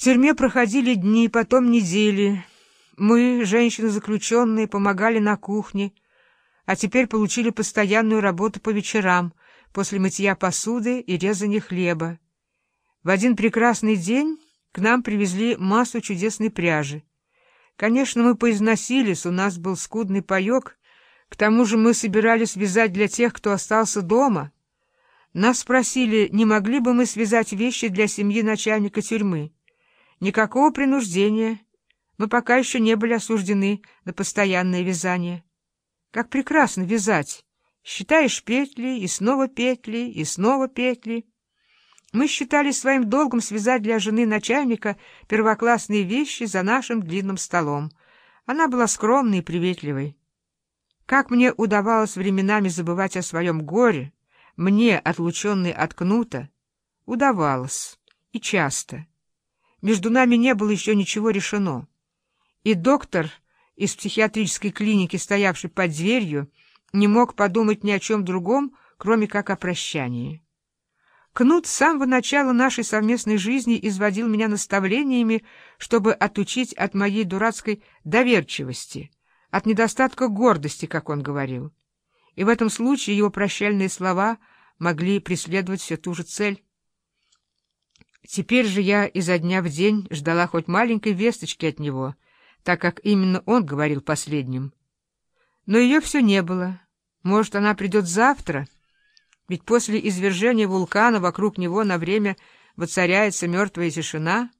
тюрьме проходили дни, потом недели. Мы, женщины-заключенные, помогали на кухне, а теперь получили постоянную работу по вечерам, после мытья посуды и резания хлеба. В один прекрасный день к нам привезли массу чудесной пряжи. Конечно, мы поизносились, у нас был скудный паек, к тому же мы собирались вязать для тех, кто остался дома. Нас спросили, не могли бы мы связать вещи для семьи начальника тюрьмы. Никакого принуждения. Мы пока еще не были осуждены на постоянное вязание. Как прекрасно вязать! Считаешь петли, и снова петли, и снова петли. Мы считали своим долгом связать для жены начальника первоклассные вещи за нашим длинным столом. Она была скромной и приветливой. Как мне удавалось временами забывать о своем горе, мне, отлученной от кнута, удавалось, и часто. Между нами не было еще ничего решено. И доктор из психиатрической клиники, стоявший под дверью, не мог подумать ни о чем другом, кроме как о прощании. Кнут с самого начала нашей совместной жизни изводил меня наставлениями, чтобы отучить от моей дурацкой доверчивости, от недостатка гордости, как он говорил. И в этом случае его прощальные слова могли преследовать все ту же цель. Теперь же я изо дня в день ждала хоть маленькой весточки от него, так как именно он говорил последним. Но ее все не было. Может, она придет завтра? Ведь после извержения вулкана вокруг него на время воцаряется мертвая тишина.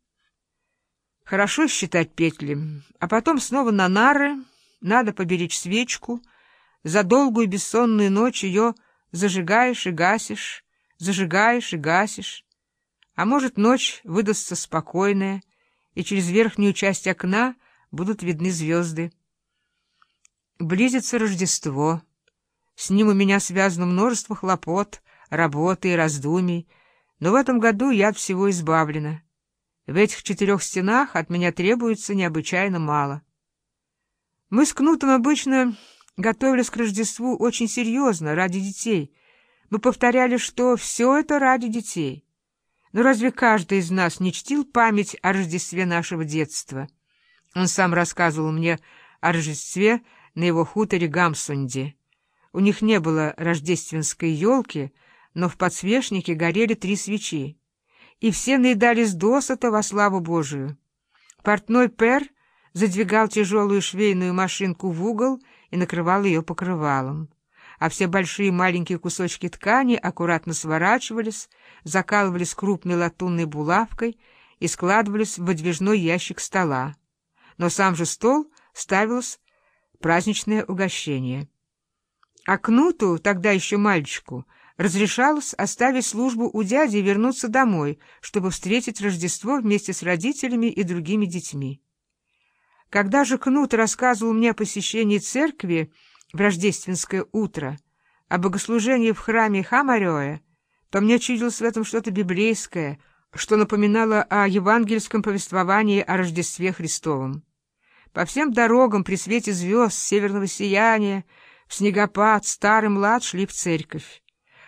Хорошо считать петли, а потом снова на нары, надо поберечь свечку. За долгую бессонную ночь ее зажигаешь и гасишь, зажигаешь и гасишь. А может, ночь выдастся спокойная, и через верхнюю часть окна будут видны звезды. Близится Рождество. С ним у меня связано множество хлопот, работы и раздумий, но в этом году я от всего избавлена. В этих четырех стенах от меня требуется необычайно мало. Мы с Кнутом обычно готовились к Рождеству очень серьезно, ради детей. Мы повторяли, что все это ради детей. Но разве каждый из нас не чтил память о Рождестве нашего детства? Он сам рассказывал мне о Рождестве на его хуторе Гамсунде. У них не было рождественской елки, но в подсвечнике горели три свечи. И все наедались досыта во славу Божию. Портной Пер задвигал тяжелую швейную машинку в угол и накрывал ее покрывалом а все большие и маленькие кусочки ткани аккуратно сворачивались, закалывались крупной латунной булавкой и складывались в выдвижной ящик стола. Но сам же стол ставилось праздничное угощение. А Кнуту, тогда еще мальчику, разрешалось оставить службу у дяди и вернуться домой, чтобы встретить Рождество вместе с родителями и другими детьми. Когда же Кнут рассказывал мне о посещении церкви, в рождественское утро, о богослужении в храме Хамарея, то мне чудилось в этом что-то библейское, что напоминало о евангельском повествовании о Рождестве Христовом. По всем дорогам при свете звезд, северного сияния, в снегопад, старый млад шли в церковь.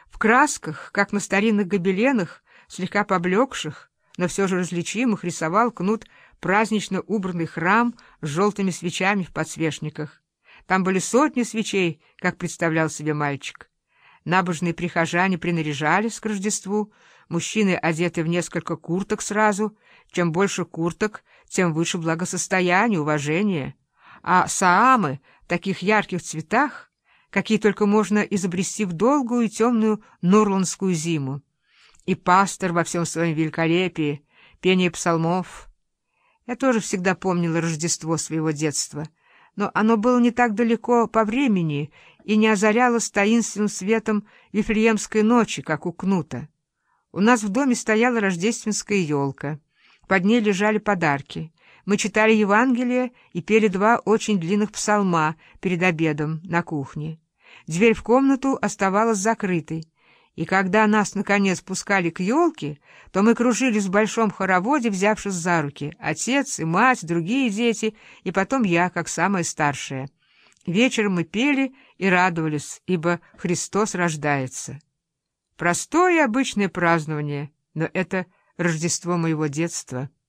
В красках, как на старинных гобеленах, слегка поблекших, но все же различимых, рисовал кнут празднично убранный храм с желтыми свечами в подсвечниках. Там были сотни свечей, как представлял себе мальчик. Набожные прихожане принаряжались к Рождеству, мужчины одеты в несколько курток сразу. Чем больше курток, тем выше благосостояние, уважение. А саамы в таких ярких цветах, какие только можно изобрести в долгую и темную норландскую зиму. И пастор во всем своем великолепии, пение псалмов. Я тоже всегда помнила Рождество своего детства — но оно было не так далеко по времени и не озарялось таинственным светом Вифлеемской ночи, как у Кнута. У нас в доме стояла рождественская елка. Под ней лежали подарки. Мы читали Евангелие и пели два очень длинных псалма перед обедом на кухне. Дверь в комнату оставалась закрытой. И когда нас, наконец, пускали к елке, то мы кружились в большом хороводе, взявшись за руки. Отец и мать, другие дети, и потом я, как самая старшая. Вечером мы пели и радовались, ибо Христос рождается. Простое обычное празднование, но это Рождество моего детства —